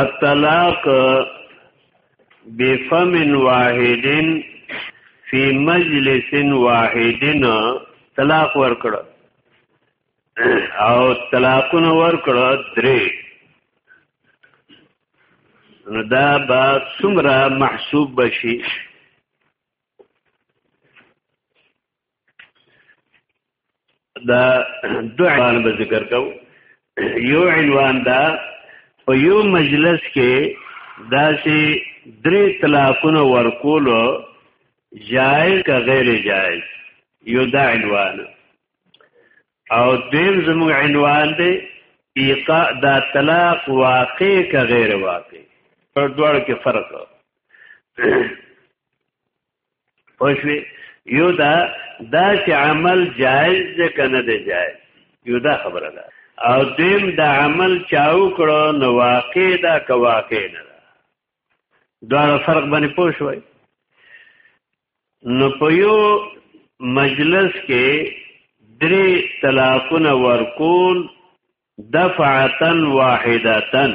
الطلاق بفم واحد فی مجلس واحد طلاق ورکړه او طلاقونه ورکړه درې نو دا با څومره محسوب بشي دا دوه عنوان به ذکر کو یو عنوان دا په یو مجلس کې داسې درې طلاقونه ورکولو جائز که غیر جائز یو دا عنوان او دیم زموږ عنوان دی ایقا دا طلاق واقع که غیر واقع پر دوړ کې فرق پښوی یو دا دا چې عمل جایز دی کنه دی جایز یو دا خبره ده او دیم دا عمل چاو کړو نو واقع دا که واقع نه ده دا فرق باندې پوه شوي نو په یو مجلس کې درې طلاقونه ورکول دفعتن واحدتن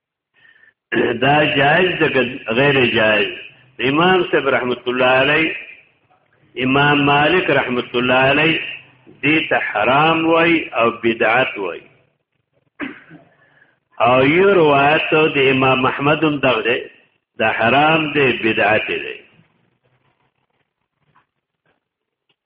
دا جائز ده غیر جائز امام صاحب رحمت الله علی امام مالک رحمت الله علی دې ته حرام وای او بدعت وای او یو روایت د امام محمد هم دغه دا حرام دی بدعت دی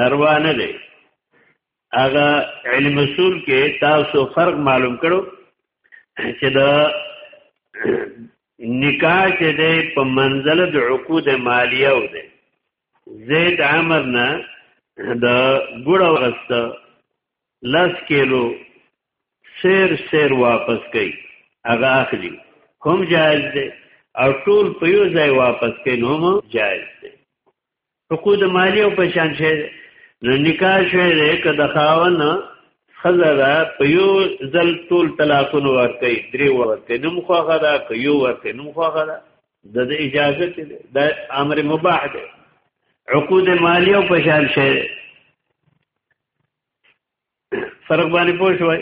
ناروا نه دی هغه علم اصول کې تاسو فرق معلوم کړو چې دا نکاح چې دی په منزله د عقود مالیه و دی زید عمر نه د ګوړ وغست لس کیلو سیر سیر واپس کوي هغه اخلي هم جایز دی او ټول په یو ځای واپس کوي نو هم جایز دی حقوق مالی او پشان شي نو نکاح شوی دی که د خاون خزره په یو ځل ټول طلاقونه ورکړي درې ورکړي نو مخه دا که یو ورکړي نو مخه دا د اجازه ته دی دا امر مباح دی عقود مالی او پشان شي فرق باندې پوه شوي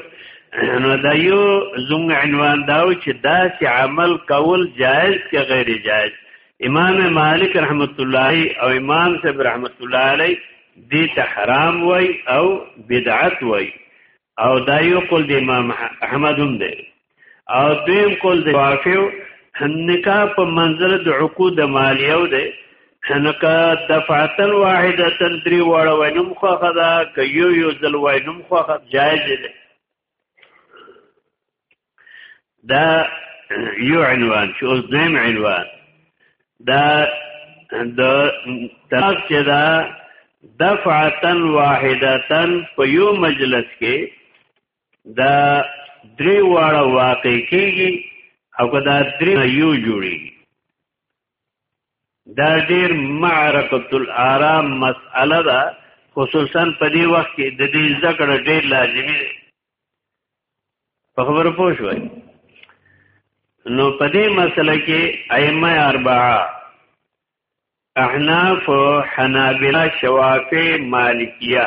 نو دا یو زموږ عنوان داو چې دا چې عمل کول جائز که غیر جائز امام مالک رحمت الله او امام صاحب رحمت الله علی دې ته حرام وای او بدعت وای او دا یو قول د امام احمد هم دی او دویم کول د وافیو نکاح په منزله د عقود مالیو دی نکا دفعتن واحدتن دری وړه وینم خو خدا ک یو یو ځل وینم خو خدا جایز دی دا یو عنوان چې اوس دویم عنوان دا د طلاق چې دا دفعتن واحدتن په یو مجلس کې دا درې واړه واقع کیږي او که دا درې یو جوړیږي دا ډیر معرکۃ الارام مسأله ده خصوصا په دې وخت کې د دې ذکر ډیر لازمي دی په خبرو پوه شوي نو په دې مسله کې ائمه اربعه احناف حنابلہ شوافی مالکیہ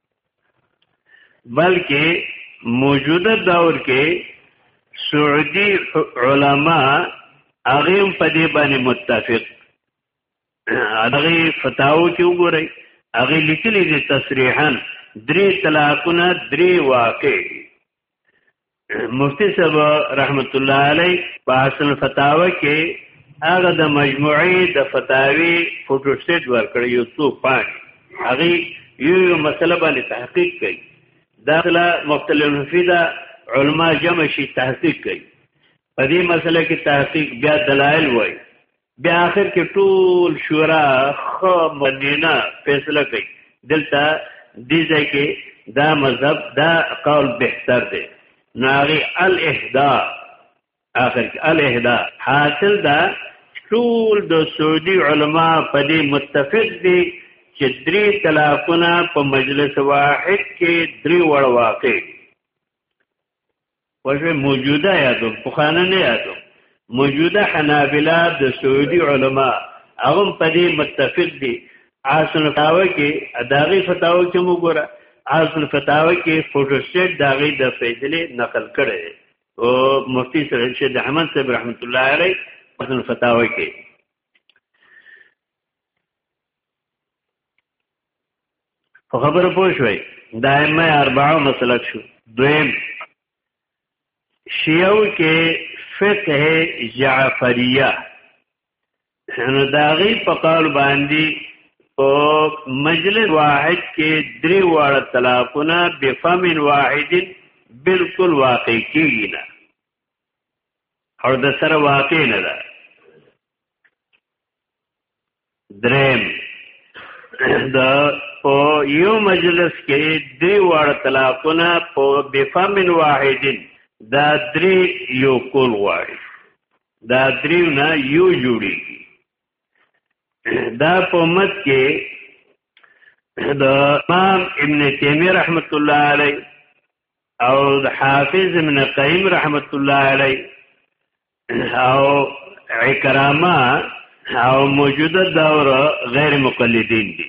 بلکې موجوده دور کې سعودي علما هغه په دې باندې متفق هغه فتاو کې وګورئ هغه لیکلي دي تصریحا درې طلاقونه درې واقع مفتی صاحب رحمت الله علی په اصل فتاوا کې هغه د مجموعي د فتاوی فوټو سټیټ ورکړ یو څو پاک هغه یو یو مسله باندې تحقیق کړي داخله مختلف فیدا علما جمع شي تحقیق کړي په دې مسله کې تحقیق بیا دلایل وای بیا اخر کې ټول شورا خو مدینه فیصله کوي دلته دې ځای کې دا مذهب دا قول بهتر دی ناغي الاهدا اخر کې الاهدا حاصل دا ټول د سعودي علما په دې متفق دي چې درې طلاقونه په مجلس واحد کې درې وړ واقع پښه موجوده یادو پخانه نه یادو موجوده حنابلہ د سعودي علما هغه په دې متفق دي اصل فتاوا کې اداغي فتاوا کې موږ ګوره اصل فتاوا کې فوټوسټیټ داغي د فیصله نقل کړي او مفتی سره شیخ احمد صاحب رحمت الله علیه اصل فتاوا کې په خبره پوه شوي دائمه اربعه مسلک شو دویم شیعو کې فقه جعفریه نو داغي په قول باندې په مجلس واحد کې درې واړه طلاقونه بفم واحد بالکل واقع کیږي نه او د سره واقع نه ده دریم د په یو مجلس کې دی وړ طلاقونه په بفمن واحدین دا درې یو کول غواړي دا درې نه یو جوړیږي دا په مت کې د امام ابن تیمیه رحمت الله علیه او د حافظ ابن قیم رحمت الله علیه او اکرامه او موجوده دور غیر مقلدین دي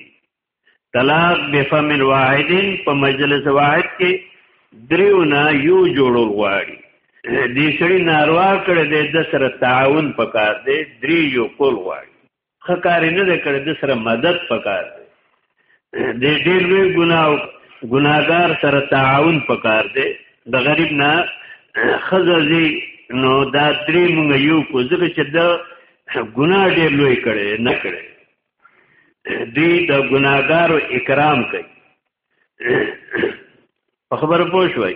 طلاق بفم واحد په مجلس واحد کې دریونه یو جوړول غواړي دې شړی ناروا کړ دې د سره تعاون پکار دې درې یو کول غواړي خکار نه دی کړی د سره مدد پکار دی د ډیر وی ګناو ګناګار سره تعاون پکار دی د غریب نه خززي نو دا درې مونږ یو کو ځکه چې د ګنا ډېر لوی کړي نه کړي دی د ګناګارو اکرام کوي په خبر پوه شوي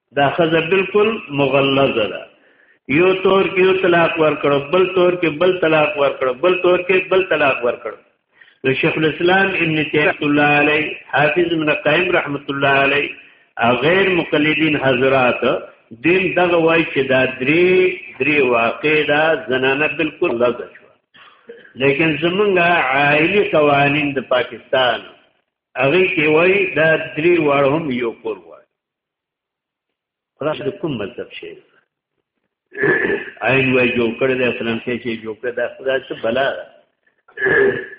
دا خزه بالکل مغلظه ده یو تور کې یو طلاق ورکړو بل تور کې بل طلاق ورکړو بل تور کې بل طلاق ورکړو نو شیخ الاسلام ابن تیمیه الله علی حافظ ابن قیم رحمت الله علی او غیر مقلدین حضرات دین دغه وای چې دا درې درې واقع دا زنانه بالکل لږ شو لیکن زمونږ عائلی قوانین د پاکستان هغه کې وای دا درې واړه هم یو کور وای خلاص د کوم مطلب شي عین وای جوړ کړی دی فلان کې چې جوړ کړی دا خدا څه بلا ده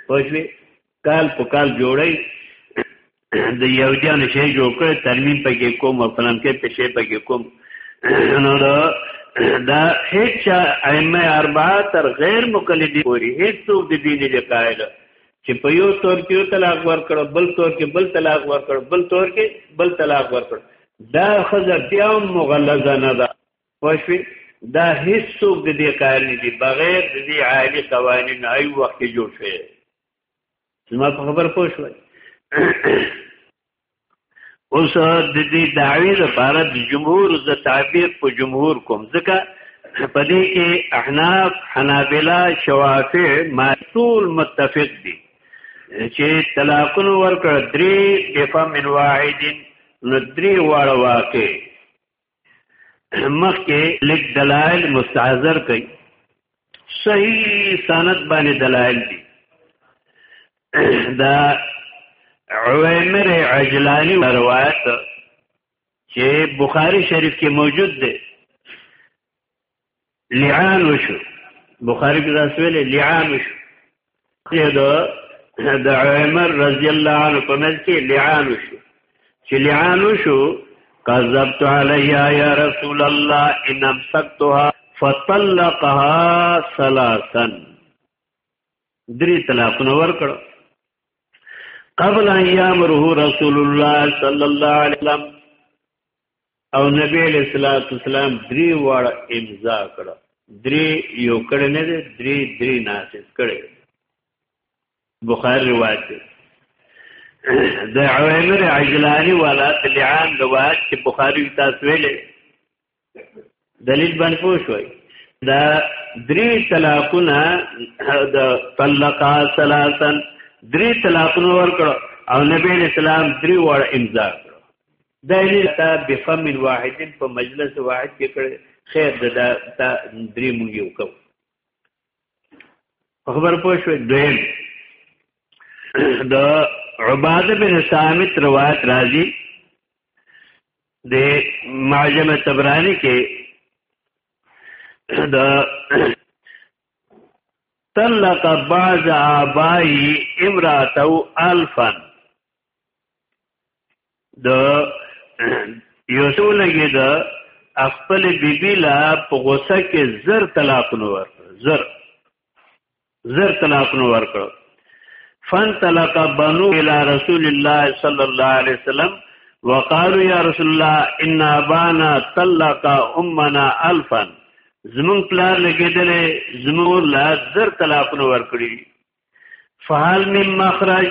پوښوي کال په کال جوړی د یو جان شی جوړ کړی ترمیم پکې کوم او فلان کې په شی پکې کوم نو دا دا هیڅ ائمه اربعه تر غیر مقلدی پوری هیڅ څوک د دین نه قائل چې په یو تور کې یو طلاق ورکړ بل تور کې بل طلاق ورکړ بل تور کې بل طلاق ورکړ دا خزه بیا مغلظه نه ده واښوي دا هیڅ څوک د دې کار نه دی بغیر د دې عالی قوانین ای وخت جوړ شوی زما په خبر پوه شوئ اوس د دې دعوی لپاره د جمهور ز تعبیر په جمهور کوم ځکه په دې کې احناف حنابلہ شوافع ماتول متفق دي چې طلاقونه ورکړ درې دفع من واحد نو درې واړه واقع مخکې لیک دلایل مستحضر کړي صحیح سند باندې دلایل دي دا عویمر عجلانی روایت چې بخاری شریف کې موجود دی لعان وشو بخاری کې راځي ویلې لعان وشو دا د عمر رضی الله عنه په منځ کې لعان وشو چې لعان وشو کذبت علیا یا رسول الله ان امسکتها فطلقها ثلاثا درې طلاقونه ورکړ قبل ان یامره رسول الله صلی الله علیه وسلم او نبی علیہ الصلوۃ والسلام درې واړه امضا کړه درې یو کړه نه دی درې درې ناسب کړي بخاری روایت دی د عوامر عجلانی والا تلعان روایت چې بخاری تاسو ویلې دلیل باندې پوه شوي دا درې طلاقونه د طلقا ثلاثن درې طلاقونه ورکړو او نبی اسلام درې وړ امضا کړو دا یې تا بفم واحد په مجلس واحد کې کړ خیر دا تا درې مونږ یو کو خبر پوه شو دویم دا عباده بن ثابت روایت راځي د معجم تبرانی کې دا طلق بعض آبائی امراتو الفن د یوسف لګي دا خپل بیبي لا په غوسه کې زر طلاق نو ورکړ زر زر طلاق نو ورکړ فن طلاق بنو الى رسول الله صلى الله عليه وسلم وقالوا يا رسول الله ان ابانا طلق امنا الفا زمون پلار لګیدلې زمون لا زر طلاق نو ورکړي فهل من مخرج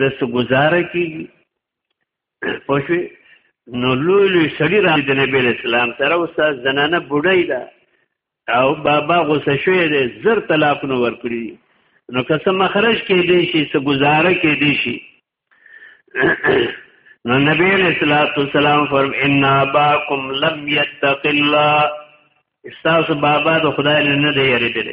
د څه گزاره کیږي پښوی نو لوی لوی سړي را د نبی اسلام سره اوس زنانه بډای ده او بابا غوسه شوی دی زر طلاق نو ورکړي نو که څه مخرج کې دی شي څه گزاره کې دی شي نو نبی علیہ الصلوۃ والسلام فرم ان اباکم لم یتق الله استاس بابا د خدای نه دی یریدل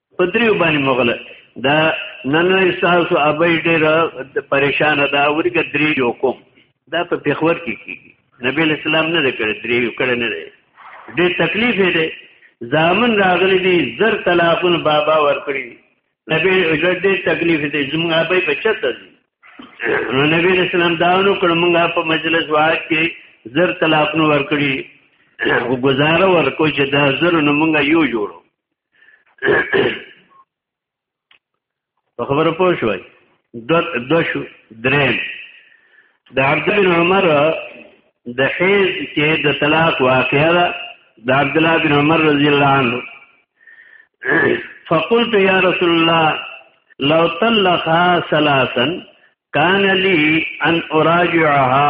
په دریو باندې مغله دا نن احساس او ابي ډېر پریشان ده ورګه درې یو کوم دا په پیښور کې کیږي نبی اسلام نه کړی درې یو کړی نه دی ډېر تکلیف دی ځامن راغلي دي زر طلاقون بابا ورکړي نبی ډېر تکلیف دی زموږ ابي بچت دي نو نبی اسلام دا نو کړ موږ په مجلس واج کې زر طلاقون ورکړي او گزاره ورکو چې دا زر نو موږ یو جوړو په خبره پوه شوي دو دو شو درېم د عبد بن عمر د حیز کې د طلاق واقعه ده د عبد الله بن عمر رضی الله عنه فقلت یا رسول الله لو طلقها ثلاثا كان لي ان اراجعها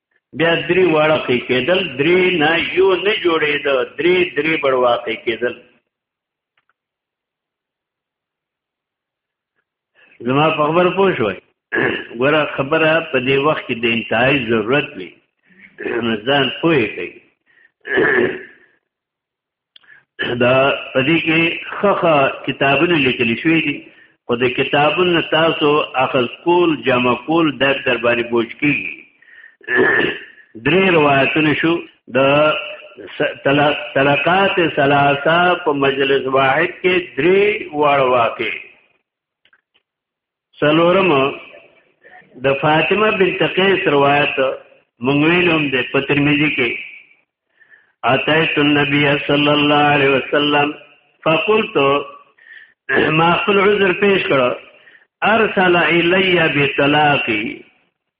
بیا درې واړه کې کېدل درې نه یو نه جوړېده درې درې بړ واقع کېدل زما په خبر پوه شوي ګوره خبره په دې وخت کې د انتهای ضرورت وي ځان پوه کوي دا پدې کې خخه کتابونه لیکل شوې دي خو د کتابونو تاسو اخذ کول جمع کول د در باندې بوج کیږي درې روایتونه شو د طلقات ثلاثه په مجلس واحد کې درې واړه واقع څلورم د فاطمه بنت قیس روایت مونږ ویلم د په ترمذی کې اتیت النبی صلی الله علیه وسلم فقلت ما خپل عذر پیش کړ ارسل الی بطلاقی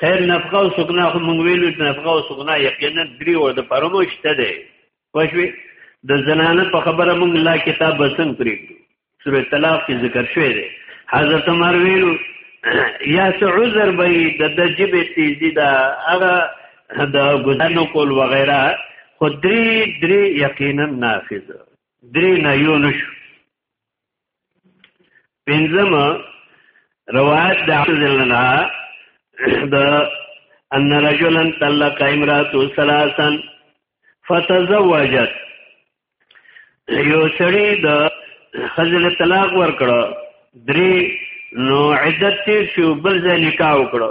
خیر نفقه او سکنا خو مونږ ویلو چې نفقه او سکنا یقینا درې ور د پرمو شته دی پښوی د زنانه په خبره مونږ لا کتاب بسن پرېږدو سورې طلاق کې ذکر شوی دی حضرت عمر ویلو یا څه عذر به د دجبه تیزی دا هغه د ګذانو کول وغیرہ خو درې درې یقینا نافذ درې نه یو نشو پنځم روایت د عبد الله د ان رجلا طلق امراته ثلاثا فتزوجت یو سړی د خزل طلاق ورکړه درې نو عدت تیر شو بل ځای نکاح وکړه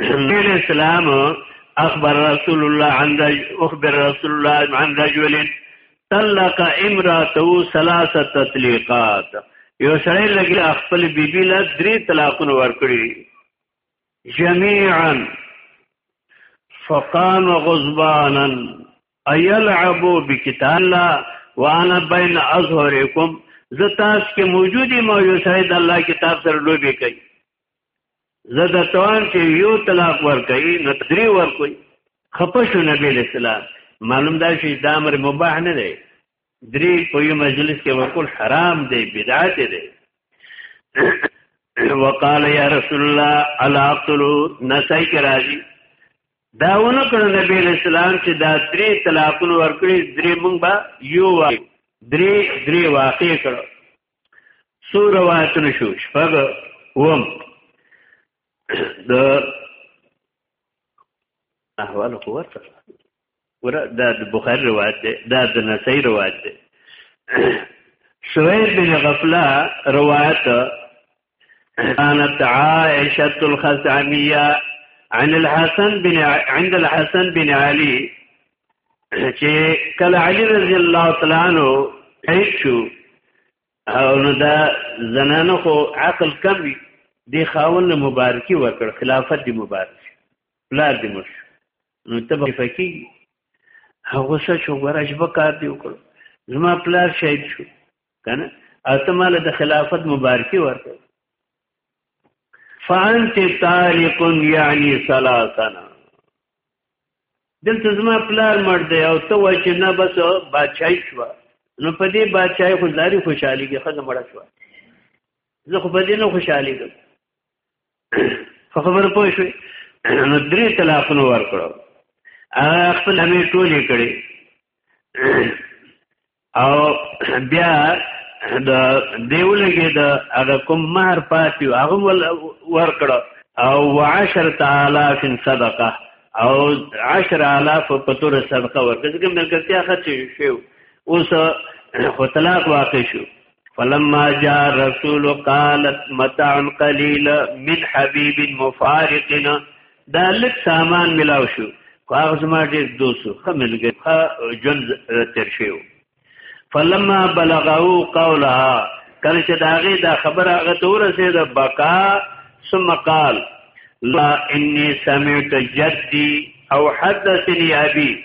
نبی علیہ السلام اخبر رسول الله عن اخبر رسول الله عن رجل طلق امراته ثلاث تطليقات یو سړی لګي خپل بیبي له درې طلاقونه ورکړي جميعا فقام غضبانا ايلعب بكتاب الله وانا بين اظهركم زه تاسو کې موجودی ما یو سړی د الله کتاب سره لوبي کوي زه د توان چې یو طلاق ورکړي نو درې ورکړي خپه شو نبی علیہ السلام معلوم دا شي دا امر مباح نه دی درې په یو مجلس کې ورکول حرام دی بدعت دی وقال یا رسول الله الا اقتلوا نسای کې راځي دا ونه کړ نبی علیہ السلام چې دا درې طلاقونه ورکړي درې مونږ به یو وایو درې درې واقع کړو سو روایتونه شو شپږ وم د احوال خو ورته ورا دا د بخاری روایت دی دا د نسائی روایت دی شعیب بن غفله روایت كانت عائشة الخزعمية عن الحسن بن عند الحسن بن علي چې کله علي رضی الله تعالی عنہ شهید شو او نو دا زنانه خو عقل کم وي دی خاون مبارکي ورکړ خلافت دی مبارک پلار دی مش نو ته به فکی هغه څه چې ورجبه کار دی وکړ زما پلار شهید شو کنه اته مال د خلافت مبارکي ورکړ فانت طالق یعنی ثلاثنا دلته زما پلار مړ دی او ته وای چې نه بس بادشاہي شو نو په دې بادشاہي خو زاري خوشحالي کې خزه مړ شو زه خو په دې نه خوشحالي کوم خبر پوه شو نو درې طلاقونه ورکړو هغه خپل همې ټولې کړې او بیا د دیولګي د هغه کوم مہر پاتیو هغه ول ورکړه او وعشر تعالی فی صدقه او عشر الاف په تور صدقه ورکړه ځکه ملګرتیا خچ شو اوس خو طلاق واقع شو فلما جاء رسول قالت متاع قليل من حبيب مفارقنا دا لک سامان ملاو شو هغه زما ډېر دوستو خملګه جون تر شیو فلما بلغو قولها کله چې داغه دا خبره هغه ته ورسېده بقا ثم قال لا اني سمعت جدي او حدثني ابي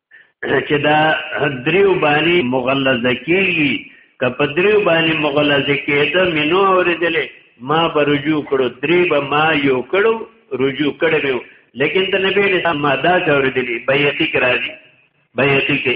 چې دا دریو باندې مغلظه کیږي که په دریو باندې مغلظه کېده مینو اورېدلې ما به رجوع کړو درې به ما یو کړو رجوع کړی به لیکن د نبی له ما دا اورېدلې بیعتی کرا دي بیعتی کې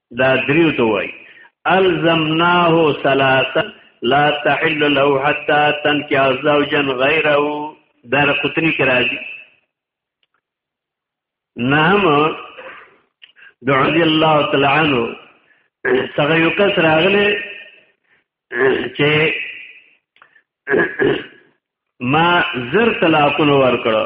دا دریو ته وای الزمناه ثلاثه لا تحل له حتى تنكح زوجا غيره دار قطنی کې راځي نهم د رضی الله تعالی عنہ څنګه یو کس راغله چې ما زر طلاقونه ورکړو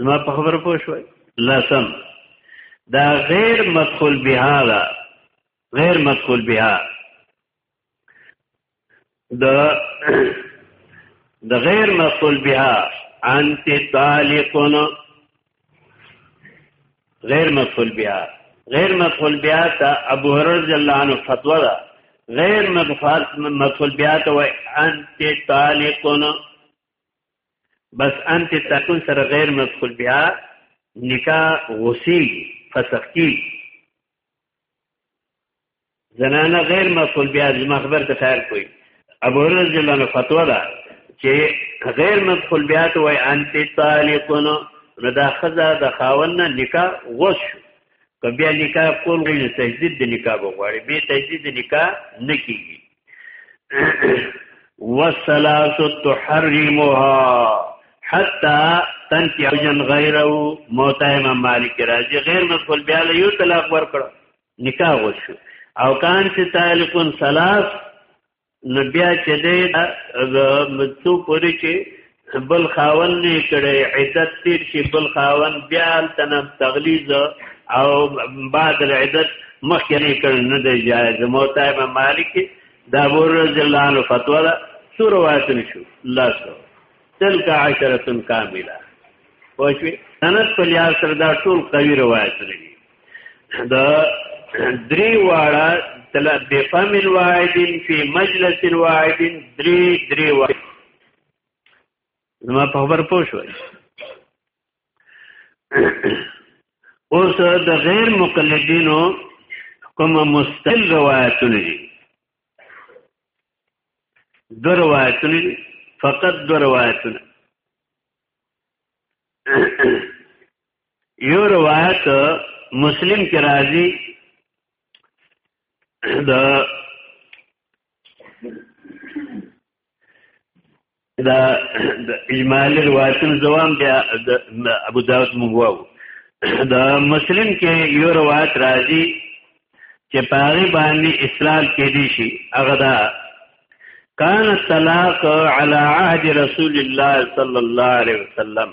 زما په خبره پوه شوي لسم دا غیر مدخول بها دا غیر مدخول بها دا د غیر مدخول بها انت طالقون غیر مقبول بیا غیر مقبول بیا ته ابو هرره رضی الله عنه فتوا ده غیر مغفار مقبول بیا ته وای انت طالقون بس انت تکون سره غیر مقبول بیا نکاح وسی فسخ کی زنانه غیر مسئول بیا د مخبر ته خیر کوي ابو هرره جلانه فتوا ده چې غیر مسئول بیا ته وای انت طالقون نو دا خزه د خاون نه نکاح غوښ که بیا نکاح کول غوښ تجدید د نکاح بغواړي به تجدید د نکاح نه کیږي والثلاث تحرمها حتا تنکی اوجن غیره موتا امام مالک راځي غیر مسئول بیا له یو طلاق ورکړو نکاح وشو او کان چې تعلقون ثلاث نو بیا چې دی څو پورې چې بل خاون نه کړي عدت تیر شي بل خاون بیا تنه تغلیظ او بعد العدت مخکې نه کړ نه دی جایز موتا امام مالک دا ور جلال فتوا دا سور روایت نشو الله سو تلک عشره کامله واښوي سند په لحاظ سره دا ټول قوي روایت لري دا درې واړه تل بفم واحد فی مجلس واحد درې درې واحد زما په خبر پوه شوئ اوس د غیر مقلدینو کوم مستل روایتونه دي دو روایتونه دي فقط دو روایتونه یو روایت مسلم کې راځي د دا د اجمالی روایتونو دوام بیا د ابو داود موږ وو د مسلم کې یو روایت راځي چې پاغي باندې اسلام کې دي شي هغه دا کان الطلاق علی عهد رسول الله صلی الله علیه وسلم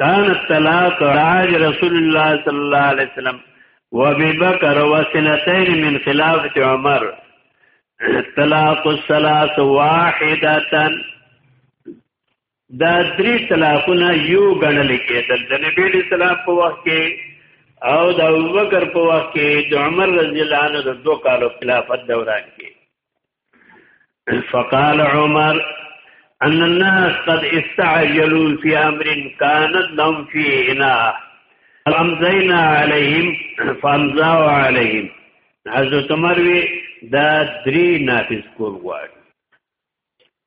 کان الطلاق راج رسول الله صلی الله علیه وسلم وابي بکر وسنتين من خلافه عمر طلاق الثلاث واحده دا درې طلاقونه یو غنل کېدل د نبی اسلام په وخت کې او د ابوبکر په وخت کې د عمر رضی الله عنه د دوه کالو خلافت دوران کې فقال عمر ان الناس قد استعجلوا في امر كانت لهم فيه اناه فامزينا عليهم فامزاوا عليهم حضرت عمر وی دا درې نافذ کول غواړي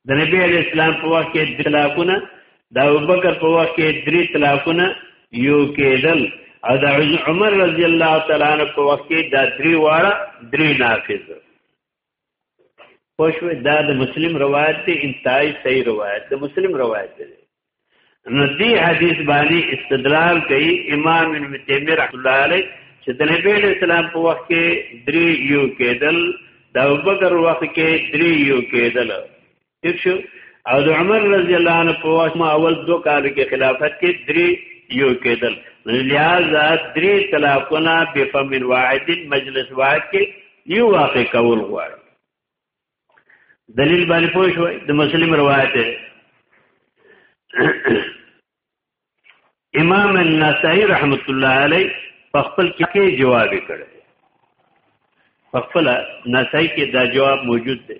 د نبی علیہ السلام په وخت کې درې طلاقونه د ابوبکر په وخت کې درې طلاقونه یو کېدل او د عمر رضی الله تعالی عنہ په وخت کې دا درې واړه درې نافذ پښوی دا د مسلم روایت دی انتهای صحیح روایت د مسلم روایت دی نو دی حدیث باندې استدلال کوي امام ابن تیمیه رحمۃ اللہ علیہ چې د نبی علیہ السلام په وخت کې درې یو کېدل د ابوبکر وخت کې درې یو کېدل ټیک شو او د عمر رضی الله عنه په وخت ما اول دو کال کې خلافت کې درې یو کېدل لہذا درې طلاقونه به فم واحد مجلس واحد کې یو واقع کول غواړي دلیل باندې پوه شوي د مسلم روایت امام النسائی رحمت الله علی په خپل کې جواب کړی په خپل نسائی کې دا جواب موجود دی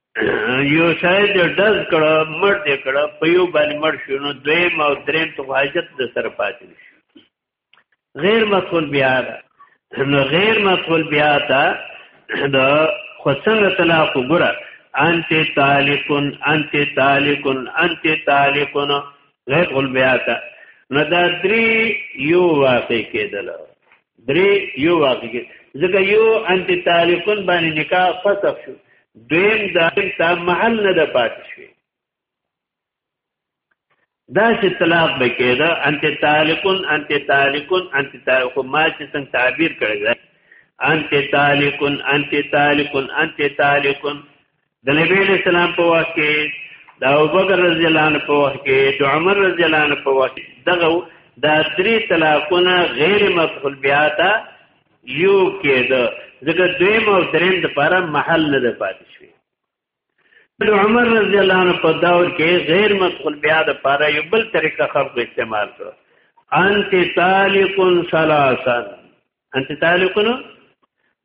یو شای د ډز کړه مړ دې کړه په یو باندې مړ شو نو دویم او دریم ته حاجت د سر پاتې شو غیر مسئول بیا ده نو غیر مسئول بیا ده د خصنه طلاق وګړه انت طالقن انت طالقن انت طالقن غیر غل بیا ده نو دا درې یو واقع کېدل درې یو واقع کې ځکه یو انت تاریخون باندې نکاح فسخ شو دویم دا تا محل نه د پاتې شوی دا چې طلاق به کېده انت تاریخون انت تاریخون انت تاریخ ما چې څنګه تعبیر کړی انت تاریخون انت تاریخون انت تاریخون د نبی علیہ السلام په وخت کې د ابوبکر رضی الله عنه په وخت کې د عمر رضی الله عنه په وخت دغه د درې طلاقونه غیر مفعول بیا تا یو کېده ځکه دویم او دریم د لپاره محل نه د پاتې شوی د عمر رضی الله عنه په دور کې غیر مفعول بیا د لپاره یو بل طریقه خلق استعمال کړ انت طالق ثلاثا انت تعلقن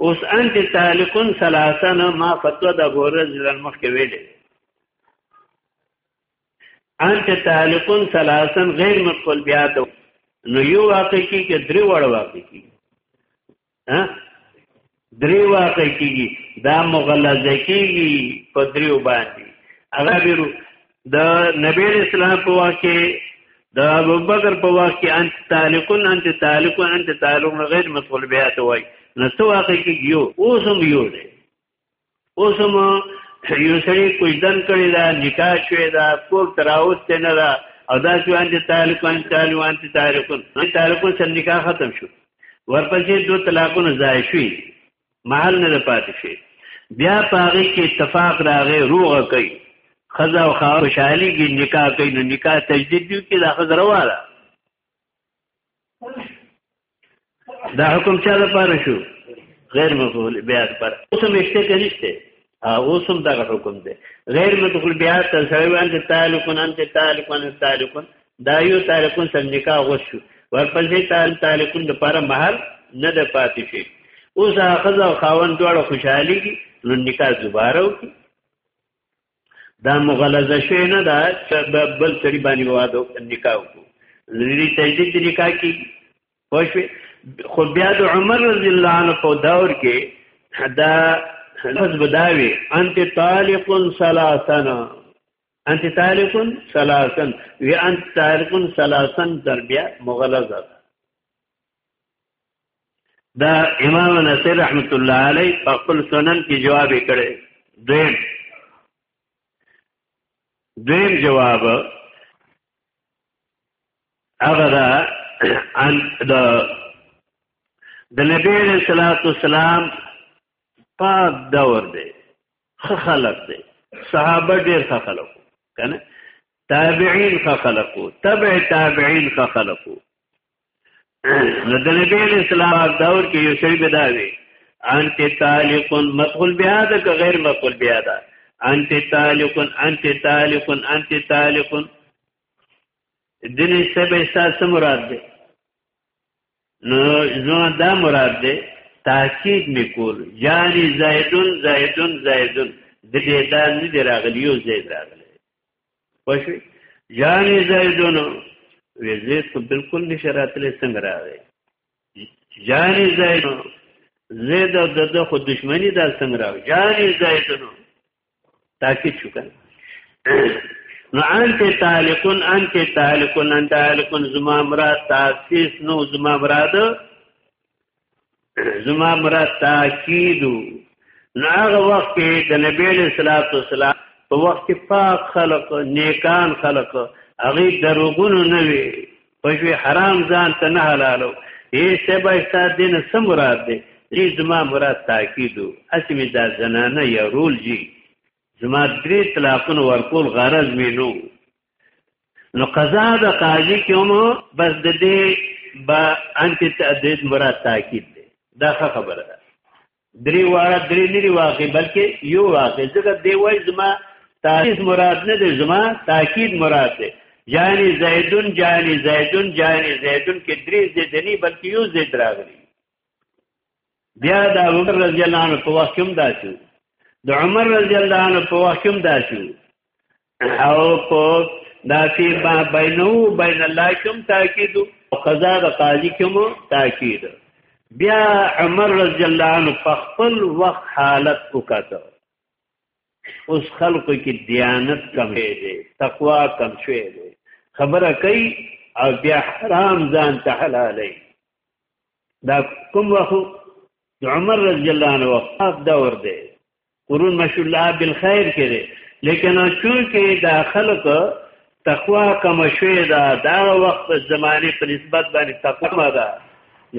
اوس انت تعلقن ثلاثن ما فتوا د ابو هريره رضی الله مخکې ویلې انت تعلقن ثلاثن غیر مقبول بیا ته نو یو واقع کی کې درې وړ واقع کی ها درې واقع کیږي دا مغلظه کیږي په دریو باندې هغه بیرو د نبی اسلام په واکه د ابوبکر په وخت کې انت تعلقون انت تعلقون انت تعلقون غیر مسئول بیا ته وای نو څه واقع کې یو اوس هم یو دی اوس هم یو سړی کوجدن کړی دا نکاح شوی دا کور تراوست نه دا او دا چې انت تعلقون انت تعلقون انت تعلقون انت تعلقون سره نکاح ختم شو ورپسې دو طلاقونه ځای شوی محل نه پاتې شي بیا پاره کې اتفاق راغې روغه کوي خزا او خاور شالی کې نکاح کوي نو نکاح تجدید دی کې دا خزا رواله دا حکم چا لپاره شو غیر مفعول بیا پر اوس مشته کې نشته اوس هم دغه حکم دی غیر مدخول بیا ته سره باندې تعلقون انت تعلقون تعلقون دا یو تعلقون سم نکاح وشو ورپسې تعال تعلقون لپاره محل نه د پاتې شي اوس هغه او خاون دواړه خوشحالي دي نو نکاح دوباره وکړي دا مغلظه شوی نه دا چې بل سری باندې واده نکاح وکړي لري تجدید نکاح کی پښوی خو بیا د عمر رضی الله عنه په دور کې دا لفظ بداوی انت طالق ثلاثنا انت طالق ثلاثا وی انت طالق ثلاثا تر بیا مغلظه دا امام نصر رحمت الله علی په خپل سنن کې جواب کړي دیم دیم جواب هغه دا ان د د نبی رسول الله سلام پاک دور دی خلق دی صحابه ډیر خلق کنه تابعین خلقو تبع تابعین خلقو نو د نبی رسول الله دور کې یو شی بداوي انت طالق مدخل بیا ده که غیر مدخل بیا ده انت طالق انت طالق انت طالق دلی سبه ساس مراد دی نو زما دا مراد دی تاکید میکول جاری زیدون زیدون زیدون دلی دا ندی راغلی یو زید راغلی پوشوی جاری زیدون وی زید خو بلکل نشراتلی سنگ راغلی جاری زیدون زید او دده خو دشمنی دا سنگ راغلی جاری زیدون تاکید شو کنه نو انت تعلقن انت تعلقن انت تعلقن زما مراد تاسیس نو زما مراد زما مراد تاکید نو هغه وخت کې د نبی له صلوات والسلام په وخت کې پاک خلق نیکان خلق هغه دروغونه نه وي پښوی حرام ځان ته نه حلالو ای سبا ستا دین سم مراد دی ای زما مراد تاکیدو اسمی دا زنانه یا رول جی زما درې طلاقونه ورکول غرض می نو نو قضا د قاضي کوم بس د دې با انت تعدید مراد تاکید دی دا خبره ده درې واره درې لري واقع بلکې یو واقع ځکه دی وای زما تاریخ مراد نه دی زما تاکید مراد دی جانی زیدون جانی زیدون جانی زیدون کې درې زیدنی بلکې یو زید راغلی بیا د عمر رضی الله عنه په وخت هم داسو د عمر رضی الله عنه په وخت هم داسو او په دا کې با بینو بین الله کوم تاکید او قضا د قاضي کوم تاکید بیا عمر رضی الله عنه په خپل وخت حالت وکړه اوس خلقو کې دیانت کم دی تقوا کم شوی دی خبره کوي او بیا حرام ځان ته حلالي دا کوم وخت عمر رضی الله عنه وفات دور دی قرون مشو الله بالخير کې دی لیکن چونکې دا خلق تقوا کم شوی دا دا وخت زمانه په نسبت باندې تقوا ده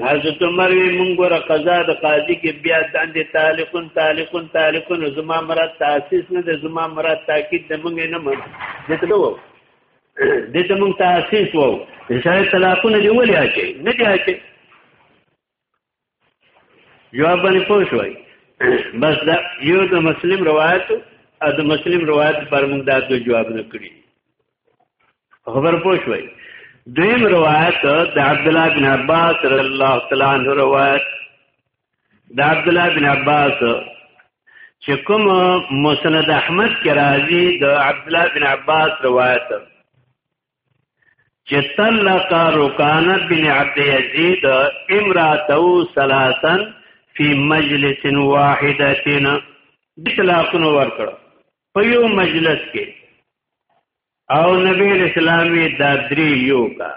حضرت عمر وی مونږ را قضا د قاضي کې بیا داندې تعلقن تعلقن تعلقن زما مراد تاسیس نه د زما مراد تاکید د مونږ نه مونږ دته وو دته مونږ تاسیس وو اشاره طلاقونه دی ولیا کې نه دی کې جواب باندې پوه شوي بس دا یو د مسلم روایت او د مسلم روایت پر موږ دا دوه جواب نه کړی خبر پوه شوي دویم روایت د عبد الله بن عباس رضی الله تعالی عنہ روایت د عبد الله بن عباس چې کوم مسند احمد کې راځي د عبد الله بن عباس روایت چې طلق رکان بن عبد یزید امراته ثلاثا فی مجلس واحدتنا اطلاقونه ورکړ په یو مجلس کې او نبی اسلامي دا درې یو کا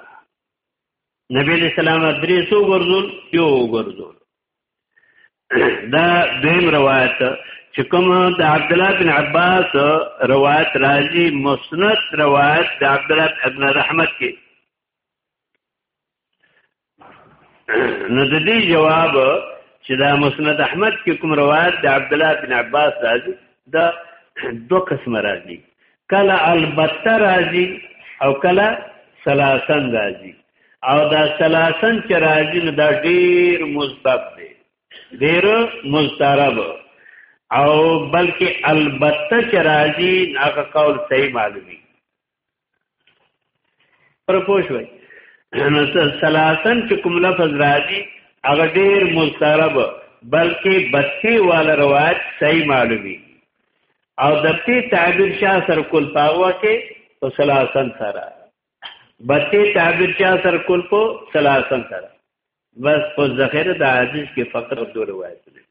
نبی علیہ السلام درې سو ګرځول یو ګرځول دا دیم روایت چې کوم د عبد الله بن عباس روایت راځي مسند روایت د عبد الله ابن رحمت کې نو د دې جواب چې دا مسند احمد کې کوم روایت د عبد الله بن عباس راځي دا دو قسم راځي کله البته راځي او کله سلاسن راځي او دا سلاسن چې راځي نو دا ډیر مزدب دی ډیر مزدرب او بلکې البته چې راځي هغه قول صحیح معلومي پر پوښوي نو سلاسن چې کوم لفظ راځي هغه ډیر مزدرب بلکې بسی والا روایت صحیح معلومي او د پی تعبیر شاه سر کول پاوا کې په سلاسن سره بتی تعبیر شاه سر کول په سلاسن سره بس په ذخیره د حدیث کې فقط دو روایت دي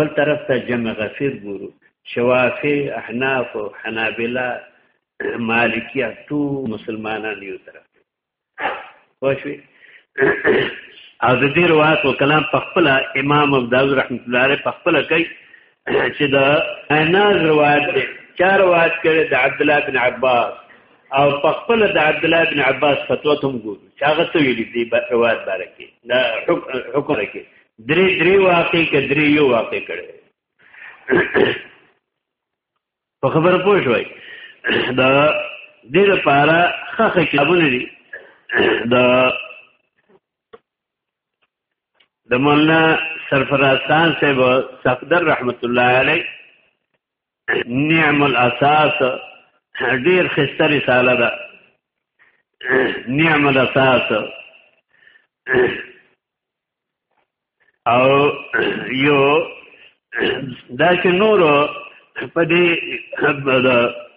بل طرف ته جمع غفیر ګورو شوافی احناف حنابلہ مالکیه ټول مسلمانان یو طرف وشوي او د دې روایت او کلام په خپل امام ابو داود رحمت الله علیه په خپل کوي چې دا اناز روایت دی چا روایت کړي د عبد الله بن عباس او په خپل د عبد الله بن عباس فتوا ته موږ چې هغه څه ویلي دی روایت باره کې دا حکم راکې درې درې واقع کې درې یو واقع کړي په خبره پوه شوي دا دې لپاره خخه کتابونه دي دا د مولانا سرفراز خان صاحب صفدر رحمت الله علی نعم الاساس ډیر خسته رساله ده نعم الاساس او یو دا چې نور په دې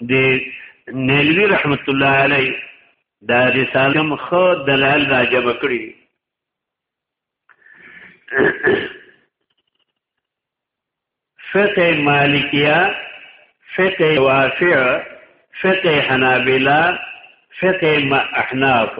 د نیلوی رحمت الله علی دا رساله مخ دلال راجب کړی فقه مالکیه فقه واسع فقه حنابلہ فقه احناف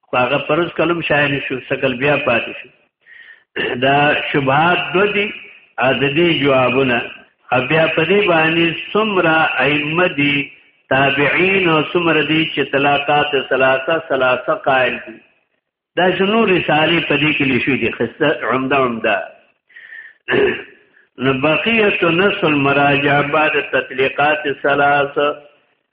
خو هغه پرز کلم شای نه شو سکل بیا پاتې شو دا شبهات دو دي عددي جوابونه بیا په دې باندې سمرا ائمه دي تابعین او سمر دي چې طلاقات ثلاثه ثلاثه قائل دي دا شنو رسالې په دې کې لشي دي خسته عمده عمده نو بقیه نص المراجع بعد تطلیقات ثلاثه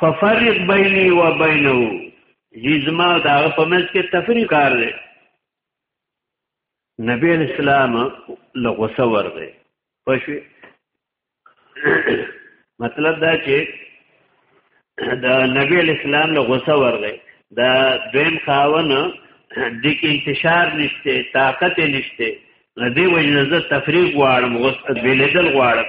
ففرق بیني و بینه جزما دا په منځ کې تفریق کار دی نبی اسلام له غوسه ورغی پښوی مطلب دا چې دا نبی اسلام له غوسه ورغی دا دویم خاون د کې انتشار نشته طاقت نشته دې وجه زه تفریق غواړم غوسه بلیدل غواړم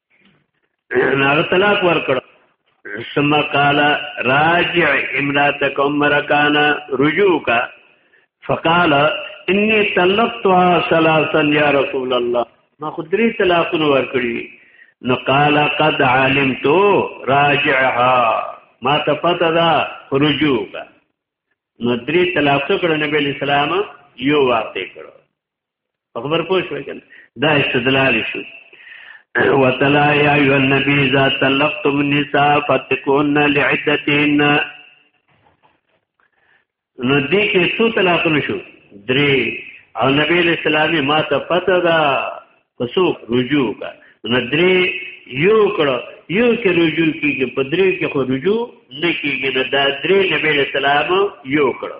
هغه طلاق ورکړ ثم قال راجع امراتك امركانا رجوك فقال اني طلقتها ثلاثا يا رسول الله ما خدري طلاقونه ورکړي نو قال قد علمت راجعها ما ته پته ده رجوع کا نو درې طلاق کړه نبی اسلام یو واقع کړو خبر پوه شوي کنه دا استدلال شو وتلا یا ایو النبی اذا طلقتم النساء فتكون لعدتهن نو دې کې څو طلاق نشو درې او نبی له سلامي ما ته پته ده پسو رجوع کا نو درې یو کړه یو کې رجوع کیږي په درې کې خو رجوع نه کیږي نو دا درې نبی له سلام یو کړه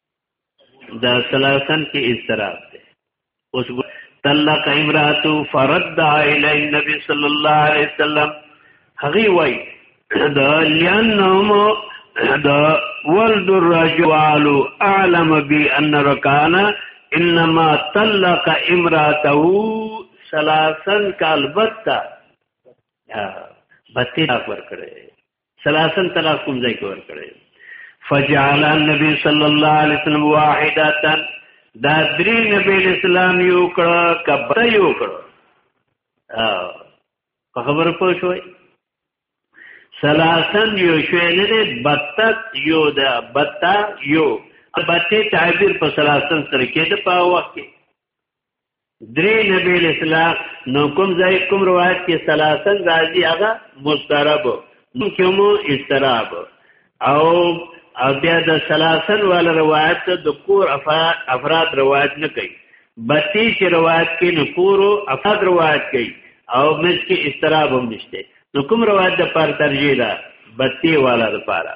دا سلاسن کې اضطراب دی اوس طلق امراته فرد الی النبي صلی الله علیه وسلم هغه وای دا لانهم دا ولد الرجوال اعلم بان رکان انما طلق امراته سلاسن کالبتا بتی دا پر کړی سلاسل طلاق کوم ځای کې ورکړی فجعل النبي صلى الله عليه وسلم واحده دا درې نبی اسلام یو کړه کبه یو کړه په خبره پوه شوي سلاسن یو شوی نه دی بتت یو ده بتا یو بتې تعبیر په سلاسن سره کېده په وخت کې درې نبی الاسلام نو کوم ځای کوم روایت کې ثلاثن راځي هغه مسترب نو کومو استراب او او بیا د ثلاثن وال روایت د کور افراد روایت نه کوي بتی چې روایت کې نو کور افراد روایت کوي او مس کې استراب هم نشته نو کوم روایت د پر ترجیح ده بتی والا لپاره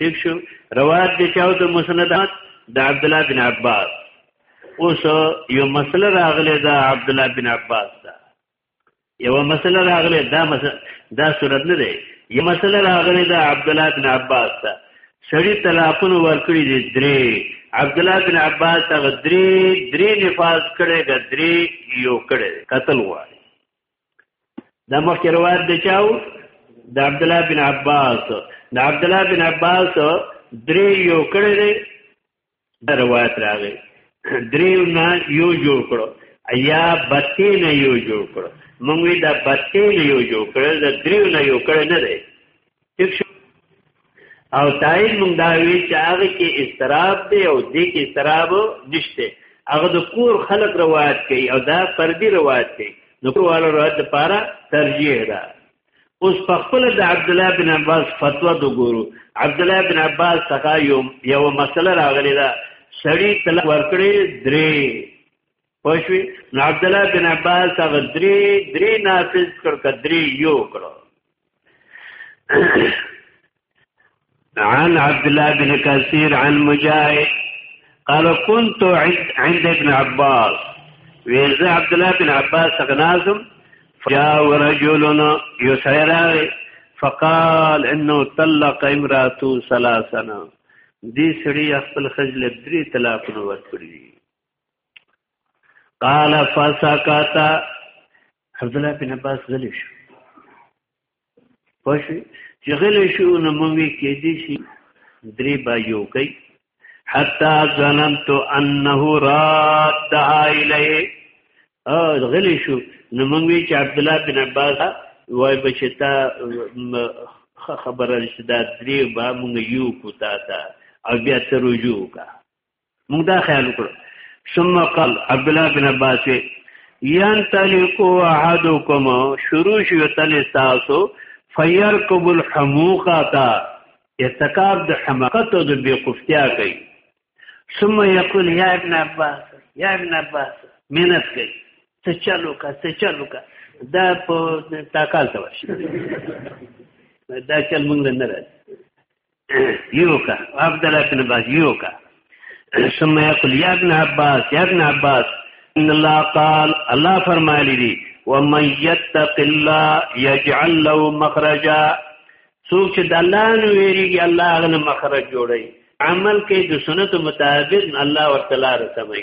ٹھیک شو روایت دی چاو د مسندات د عبد الله بن عباس اوس یو مسله راغله د عبد الله بن عباس دا یو مسله راغله دا مسله دا صورت نه دی یو مسله راغله د عبد الله بن عباس دا سړی طلاقونه ورکړي دي درې عبد الله بن عباس هغه درې درې نفاذ کړي غ درې یو کړي قتل وایي دا مخکې روایت دی چاو د عبد الله بن عباس د عبد الله بن عباس درې یو کړی دی دا روایت راغی درې نه یو جوړ کړو یا بتی نه یو جوړ کړو مونږ دا بتی نه یو جوړ کړو دا درې نه یو کړی نه دی او تایید مونږ دا وی چې هغه کې استراب دی او دې کې استراب نشته هغه د کور خلق روایت کوي او دا فردي روایت کوي نو کوالو روایت لپاره ترجیح ده اوس په خپل د عبد الله بن عباس فتوا د ګورو عبد الله بن عباس څخه یو یو مسله راغلی ده سړی طلاق ورکړي درې پښوی نو عبد الله بن عباس هغه درې درې نافذ کړ کدرې یو کړ عن عبد الله بن كثير عن مجاهد قال كنت عند ابن عباس ويزا عبد الله بن عباس غنازم جاء رجل يسير فقال انه طلق امراته ثلاثا دي سړي خپل خجل درې طلاق نو ورکړي قال فسكت عبد الله بن عباس غلی شو پښې چې غلی شو نو موږ کې دي شي درې بایو کوي حتا ظننت انه راد الیه غلی شو نو موږ چې عبد الله بن عباس وای بچتا خبره رشتہ درې با موږ یو کوتا تا او بیا ته رجوع کا موږ دا خیال وکړو ثم قال عبد الله بن عباس ينتلقو احدكم شروع شو تل تاسو فيركب الحموقه ارتکاب د حماقت او د بیقفتیا کوي ثم يقول يا ابن عباس يا ابن عباس مینت کوي څه چلو کا څه چلو کا دا په تاکال ته ورشي دا چل مونږ نه راځي يوكا عبد الله بن عباس يوكا ثم يقول يا ابن عباس يا ابن عباس ان الله قال الله فرمایلی دی ومن يتق الله يجعل له مخرجا څوک چې د الله نو ویریږي الله غل مخرج جوړي عمل کوي د سنت مطابق الله ورته لار سمي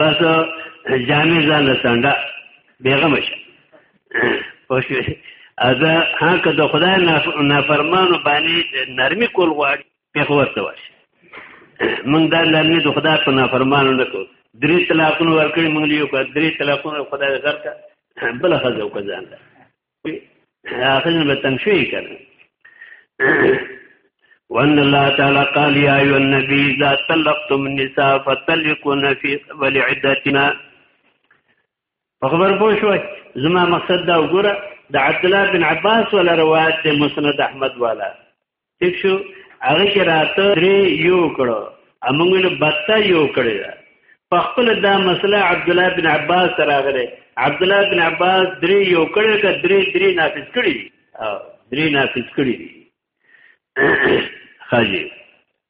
بس جامع ځان له سنډه بیغمه شه پوښوي ادا هغه د خدای نافرمانو باندې نرمي کول غواړي په ورته واشي موږ دا نرمي د خدای په نافرمانو نه کوو درې طلاقونه ورکړي موږ یو کړ درې طلاقونه خدای غرته بل خزه وکړه اخر به تنگ شوی کړه وان الله تعالی قال یا ایو النبی اذا طلقتم النساء فطلقونا فی قبل عدتنا خبر پوه شو زما مقصد دا وګوره د عبد الله بن عباس ولا روایت د مسند احمد والا ټیک شو هغه کې راته درې یو کړو امونږ له بتا یو کړی دا په خپل دا مسله عبد الله بن عباس سره غره عبد الله بن عباس درې یو کړی کا درې درې نافذ کړی او درې نافذ کړی خاجي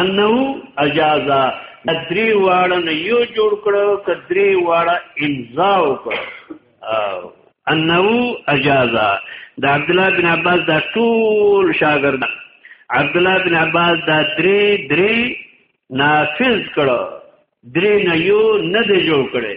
انه اجازه درې واړه نه یو جوړ کړو کدرې واړه امضا وکړو انه اجازه د عبد الله بن عباس دا ټول شاګرد عبد الله بن عباس دا درې درې نافذ کړو درې نه یو نه دی جوړ کړي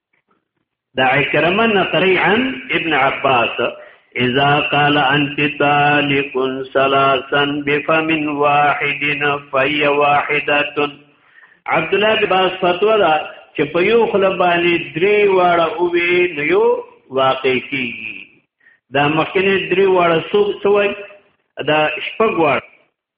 دا عکرمه نقلی عن ابن عباس اذا قال انت طالق ثلاثا بفم واحد فهي واحده عبد الله بن عباس فتوا دا چې په یو خله باندې درې واړه اوې نو یو واقع کیږي دا مخکنه درې واړه څو څوای دا شپږ واړه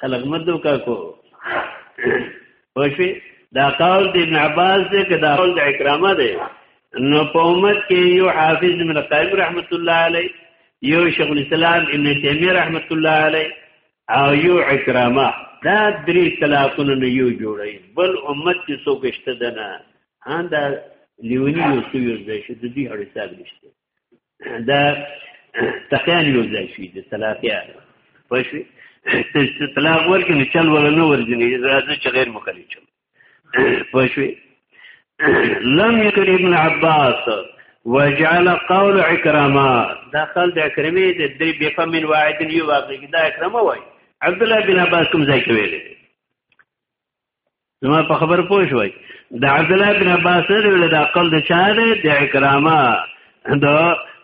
خلق مدو کا کو وشوی دا قول د ابن عباس دی که دا قول د اکرامه دی نو په امت کې یو حافظ ابن قیم رحمت الله علی یو شیخ الاسلام ابن تیمیه رحمت الله علی او یو اکرامه دا درې طلاقونه نه یو جوړي بل امت کې څوک شته دنه هاندا لیونی یو څو یو ځای شته د دې اړتیا نشته دا تقیان یو ځای شوي د طلاقیا پوه شوې چې طلاق ورکړي نو چل ولا نه ورځي راځي چې غیر مخالف شم پوه شوې لم يقل ابن عباس وجعل قول عكرمه دا قول د عكرمه د دې بفهم من واحد یو واقع دا عكرمه وای عبد الله بن عباس کوم ځای کې ویل زما په خبر پوه شوي د عبد الله بن عباس نه ویل د عقل د چا دی د اکرامه دا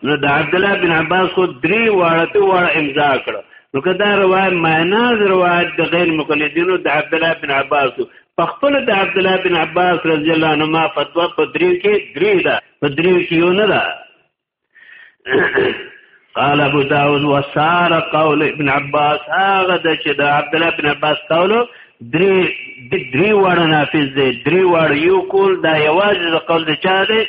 نو د عبد الله بن عباس خو درې واړه ته واړه امضا کړ نو کدا روایت معناز روایت د غیر مقلدینو د عبد الله بن عباس په خپل د عبد الله بن عباس رضی الله عنهما فتوا په درې کې درې ده په درې کې یو نه ده قال ابو داود وسار قول ابن عباس هغه د چې د عبد الله ابن عباس قول درې درې وړ نافذ دی درې وړ یو کول دا یوازې د قول د چا دی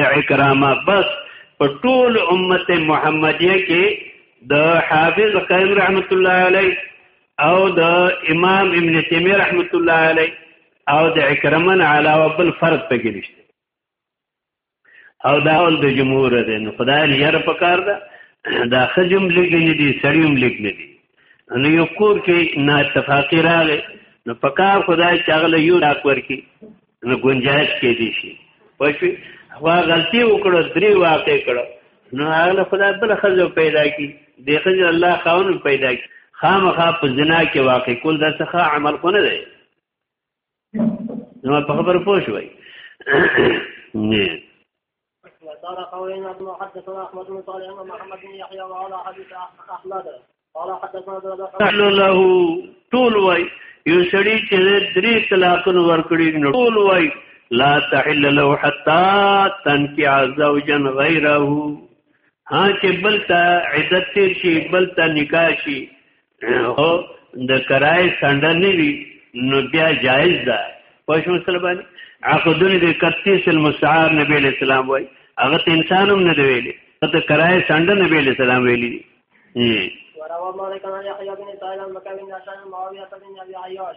د اکرامه بس په ټول امت محمدیه کې د حافظ قیم رحمت الله علیه او د امام ابن تیمیه رحمت الله علیه او د اکرمن علاوه بل فرد پکې نشته او دا ول د جمهور دی نو خدای لیر په کار ده دا خجم لګی نه دی سړیم لګ نه دی نو یو کور کې نا اتفاقی راغی نو په کار خدای چاغله یو راک ورکی نو گنجائش کې دی شي پښې هوا غلطي وکړه درې واقع کړه نو هغه خدای بل خزو پیدا کی دی خزو الله خاون پیدا کی خامخا په زنا کې واقع کول دا څخه عمل کو نه دی نو په خبر پوه شوي نه قال قولنا ابن حدثنا احمد بن صالح ومحمد بن يحيى وعلى حديث احمد قال حدثنا قالوا له طول وای یو سړی چې درې طلاقونه ورکړي نو طول وای لا تحل له حتا تنکی زوجا غیره ها چې بلتا عدت تیر شي بلتا نکاح شي او د کرای سندر نه وي نو بیا جایز ده پښه مسله باندې عقدونه د کتیس المستعار نبی علیہ السلام وای هغه ته انسان هم نه دی ویلي ته کرای سندر نبی علیہ السلام ویلي وروى مالك عن يحيى بن سعيد عن بكر بن عشان معاوية بن أبي عياش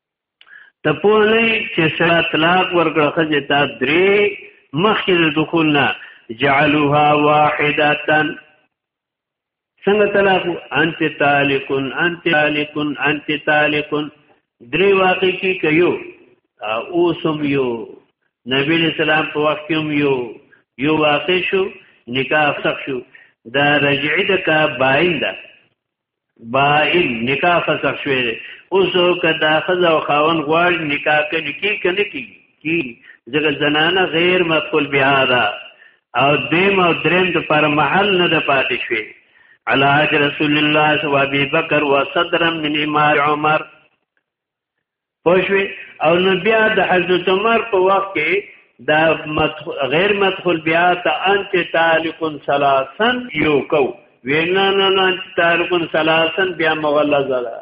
ته په نه چې سره طلاق ورکړه خځه تا درې مخکې د دخول نه جعلوها واحده څنګه طلاق انت طالق انت طالق انت طالق درې واقع کی کيو اوسم یو نبی اسلام په وخت کې یو یو واقع شو نکاح فسخ شو دا رجعی د کا باینده بائن نکاح فسخ شوی دی اوس کدا خزا او خاون غواړ نکاح کوي کی کنه کی کی ځکه زنانه غیر مقبول بیا ده او دیم او دریم د پر محل نه د پاتې شوی علاج رسول الله صلی الله علیه وسلم بکر و صدرا من امام عمر پښوی او نو بیا د حضرت عمر په وخت کې دا غیر مدخل بیا ته انت تالق سلاسن یو کو وینا نه نه انت تالق سلاسن بیا مغلظ ده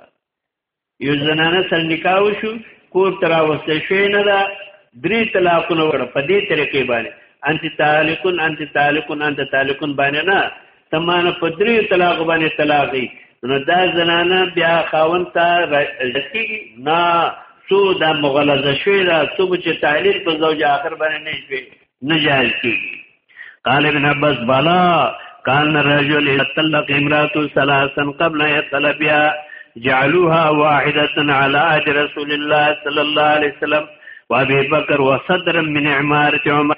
یو زنانه سره نکاح شو کور تر اوسه شوی نه ده درې طلاقونه وړ په دې طریقې باندې انت تالق انت تالق انت تالق باندې نه تمانه په درې طلاق باندې طلاقي نو دا زنانه بیا خاون ته رسیږي نه څو دا مغلظه شوی دا څو چې تعلیل په زوج آخر باندې نه شي نه جایز کیږي قال ابن عباس بالا کان الرجل يطلق امراته ثلاثا قبل ان يطلبها جعلوها واحده على عهد رسول الله صلى الله عليه وسلم وابي بكر وصدر من عماره عمر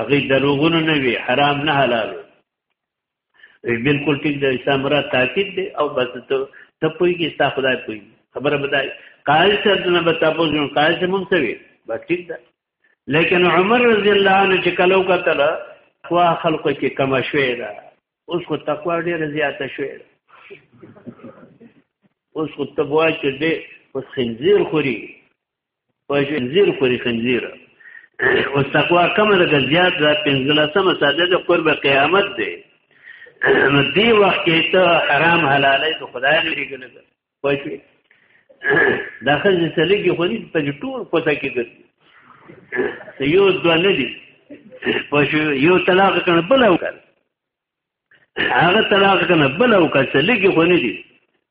هغه دروغونه نه وی حرام نه حلال وی بالکل ټیک د اسلام را تاکید دی او بس ته ته پویږي ستا خدای پوی خبره بدای قائل سرتنه به تاسو جون قائل سم هم سوي بس ټیک ده لیکن عمر رضی الله عنه چې کلو قتل خوا خلقو کې کم شوې ده اوس خو تقوا ډیره زیاته شوې ده اوس خو تبوا چې دې اوس خنزیر خوري خنزیر خوري خنزیر او تقوا کم د زیات د پنځلسمه ساده د قرب قیامت دی نو دی وخت کې ته حرام حلالې ته خدای نه لګل پوه دا خځه سلیږي خو دې په ټول پته کې ګرځي یو دوه نه دي پوه یو طلاق کنه بل وکړ هغه طلاق کنه بل او کچ لګي خو نه دي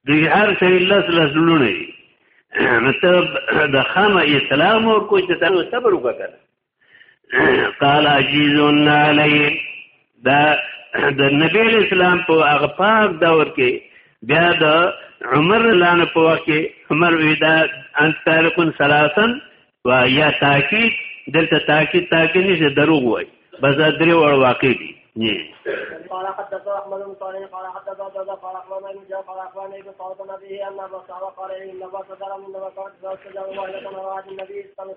د هر څه الله سره لونه دي مطلب د خامه اسلام او کو چې تاسو صبر وکړه قال عزیزون علی دا د نبی اسلام په هغه پاک دور کې بیا د عمر لانه په وخت کې عمر ودا ان تارکن ثلاثن وا یا تاکید دلته تاکید تاکید نشه دروغ وای بس دا درې وړ واقع دي نه قال حدثنا احمد بن صالح قال حدثنا جوزا قال اخبرنا ابن جعفر قال اخبرنا ابن سعود بن ابي ان ابا سعد قال ان ابا سعد من ابا سعد زوج جاء واحد من راج النبي صلى الله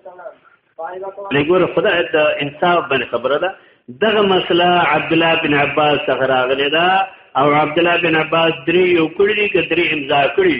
عليه وسلم لګور خدای د انصاف باندې خبره ده دغه مسله عبد الله بن عباس څخه راغلی ده او عبد الله بن عباس درې یو کړی کې درې امضا کړی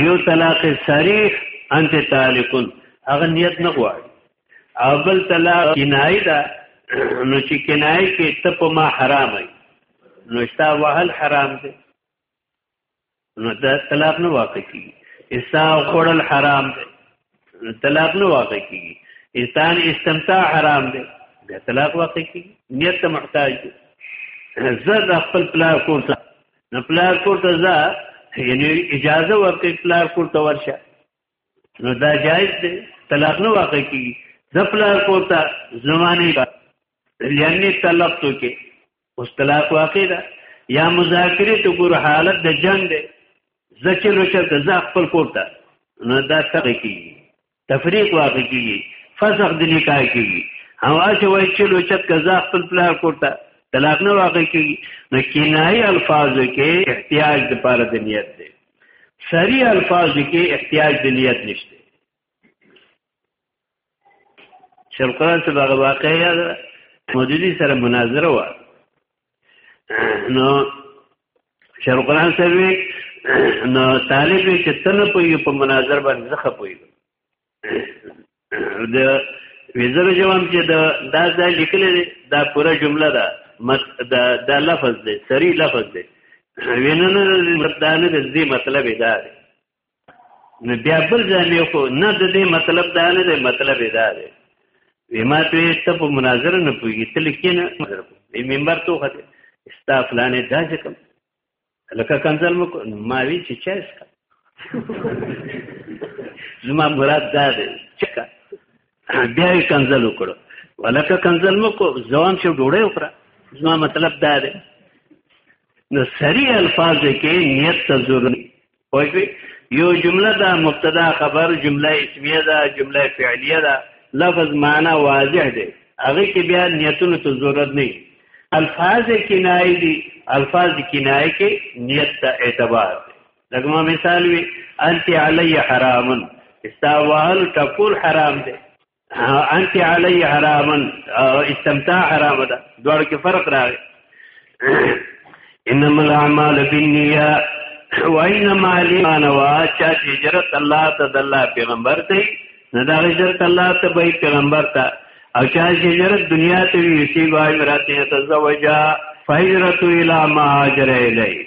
یو طلاق صریح انت تالکون هغه نیت نه غواړي اول طلاق کنایه ده نو چې کنایه کې ته په ما حرام وي نو استا وهل حرام دی نو دا طلاق نه واقع کیږي استا خورل حرام دی طلاق نه واقع کیږي استان استمتاع حرام دی دا طلاق واقع کیږي نیت ته محتاج دی زه د خپل پلا کور ته نه پلار کور ته ځه یعنی اجازه ورکړي پلار کور ته ورشه نو دا جایز دی طلاق نه واقع کی د پلار کور ته زمانه با یعنی طلاق تو کې اوس طلاق واقع ده یا مذاکره تو ګور حالت د جنگ دی زچلو چې د ځخ خپل کور ته نو دا څه کی تفریق واقع کیږي فسخ د نکاح کیږي او اچ وای چې لو چت قضا خپل پلار کوټه طلاق نه واقع کیږي نو کنایي الفاظ کې احتیاج د پاره د نیت دی سری الفاظ کې احتیاج د نیت نشته شرقان څخه هغه واقعي یاد مودودی سره مناظره و نو شیخ القرآن سروي نو طالب چې تل په یو په مناظر باندې زخه پوي د ویزر جواب چې دا دا ځای لیکل دي دا پوره جمله ده دا دا لفظ دی سری لفظ دی ویننه مردانه د دې مطلب دا دی نو بیا بل ځای خو نه د دې مطلب دا نه دی مطلب دا دی ویما ته ته په مناظره نه پوهیږي ته لیکنه مناظره پوهیږي منبر ته وخته ستا فلانې دا چې کوم لکه کنځل مو ما وی چې چا اسکا زما مراد دا دی چې کا بیا یې کنځل وکړو ولکه کنځل مو کو ځوان چې ډوړې وکړه زما مطلب دا دی نو سری الفاظ کې نیت ته ضروري پوښوي یو جمله دا مبتدا خبر جمله اسمیه ده جمله فعلیه ده لفظ معنا واضح دی هغه کې بیا نیتونو ته ضرورت نه الفاظ کنایه دي الفاظ کنایه کې نیت ته اعتبار دی لکه ما مثال وی انت علی حرامن استاوال ټکول حرام دی انت علی حرام استمتاع حرام ده دوړو کې فرق راغی انما الاعمال بالنیات وانما الايمان واچا چې جرت الله ته د الله پیغمبر دی نه دا جرت الله ته به پیغمبر ته او چا چې جرت دنیا ته وی سی وای مراته تزوجا فهجرت الى ما اجر الیه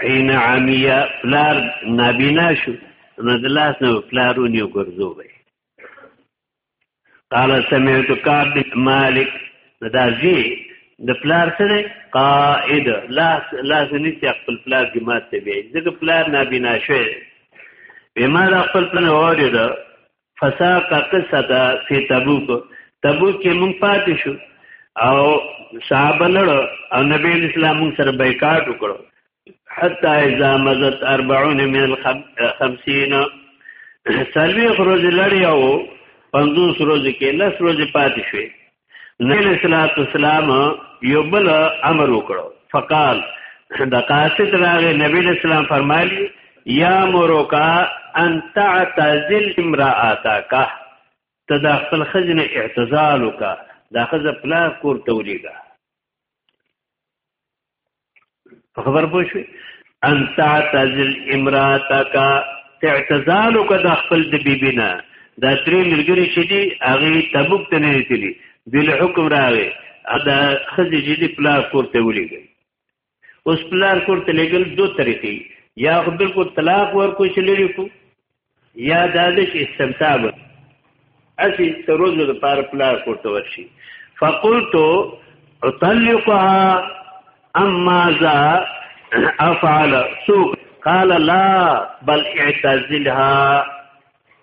حين عميا پلار نابینا شو نو د لاس نه پلارونی ګرځو وي قال سمعت كعب بن مالك دا زی د پلار سره قائد لاس لاس نشي خپل پلار کې ماته وي ځکه پلار نابینا شوی بیمار خپل پلار اورید فساق قصه ده فی تبوک تبوک کې مونږ پاتې شو او صحابه لړ او نبی اسلام مونږ سره بایکاټ وکړو حتی اذا مزت 40 من الخمسین سلوی خروج لړی او 50 روز کې لس روز پاتې شوې نبی صلوات والسلام یو بل امر وکړو فقال د قاصد راغی نبی اسلام فرمایلی یا مروکا ان تعتزل امراتک ته د خپل خزنه اعتزال وکا د خزه پلا کور تولیګا خبر پوه شوي ان تعتزل امراتک اعتزال وکړه د خپل د بیبي نه دا درې ملګري چې دي هغې تبوک ته نه دي تللي دوی له حکم راغی دا ښځې چې دي پلار کور ته ولېږل اوس پلار کور ته لېږل دو طریقې یا خو بلکل طلاق ورکړو چې لرې کړو یا دا د چې استمتاع به اسی تروزو د پار پلار کوته ورشي فقلت اطلقها ام ماذا افعل سوق قال لا بل اعتزلها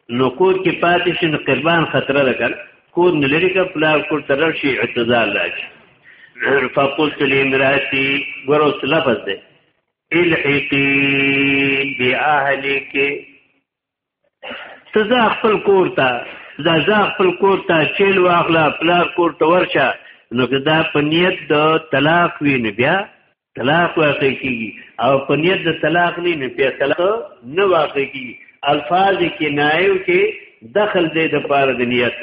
نقود کې پاتې شي نو قربان خطر ده کړ کور نه لري کا پلار کور تر شي اعتزال راځي فقلت لامراتي ګورو لفظ ده الحقی بی اهلک ته ځه خپل کور ته دا ځه خپل کور ته چیل واخله پلار کور ته ورشه نو که دا په نیت د طلاق وی نه بیا طلاق واقع کیږي او په نیت د طلاق نه نه بیا طلاق نه واقع کیږي الفاظ کې نایو کې دخل دې د پاره د نیت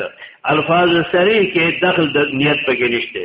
الفاظ سره کې دخل د نیت پکې نشته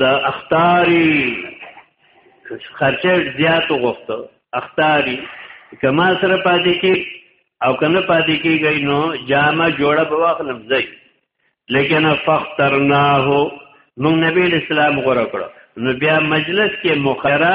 د اختاری خرچه زیات غوښته اختاری کما سره پاتې کې او کنه پاتې کېږي نو جامه جوړه به واخلم ځای لیکن فخترناه مون نبی اسلام غره کړو نو بیا مجلس کې مخره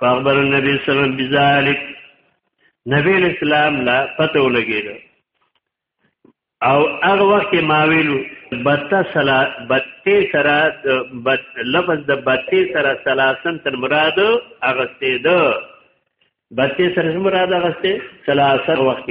فاخبر النبي صلی الله علیه وسلم بذلک نبی اسلام لا پته ولګید او هغه وخت ما ویلو بتا سلا بتی سرا بت لفظ د بتی سرا سلاسن تر مراد اغسته ده بتی سرا مراد اغسته سلاسن وخت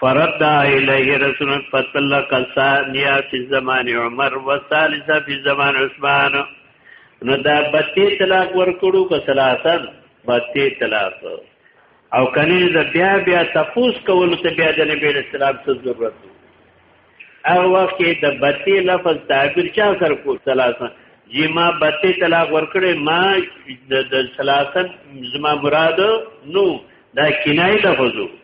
فرد الیه رسول فطلق ثانیه فی زمان عمر و ثالثه فی زمان عثمان نو دا بتی طلاق ورکړو که ثلاثه بتی طلاق او کني دا بیا بیا تفوس کول ته بیا د نبی اسلام څه ضرورت هغه وخت کې د بتی لفظ تعبیر چا سره کو ثلاثه جی ما بتی طلاق ورکړې ما د ثلاثه زما مراد نو دا کنایه لفظو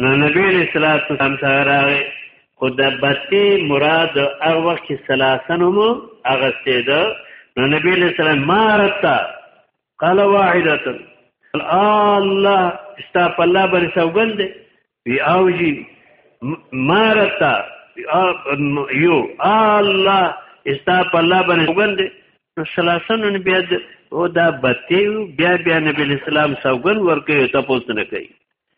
نو نبی علیہ الصلوۃ والسلام ته راغی خو د بتی مراد هغه وخت کې سلاسن هم هغه ستید نو نبی علیہ السلام ما رتا قال واحده الله استا په الله باندې سوګل دی وی اوجی ما رتا یو الله استا په الله باندې سوګل دی نو سلاسن بیا او دا بتی بیا بیا نبی علیہ السلام سوګل ورکه ته پوښتنه کوي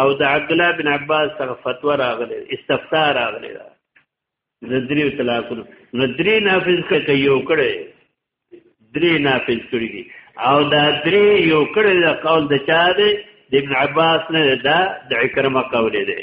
او د عبد الله بن عباس څخه فتوا راغله استفتاء راغله د درې طلاقونو نو درې نافذ کړي یو کړي درې نافذ کړي دي او دا درې یو کړي د قول د چا دی د ابن عباس نه دا د عکرمه قول دی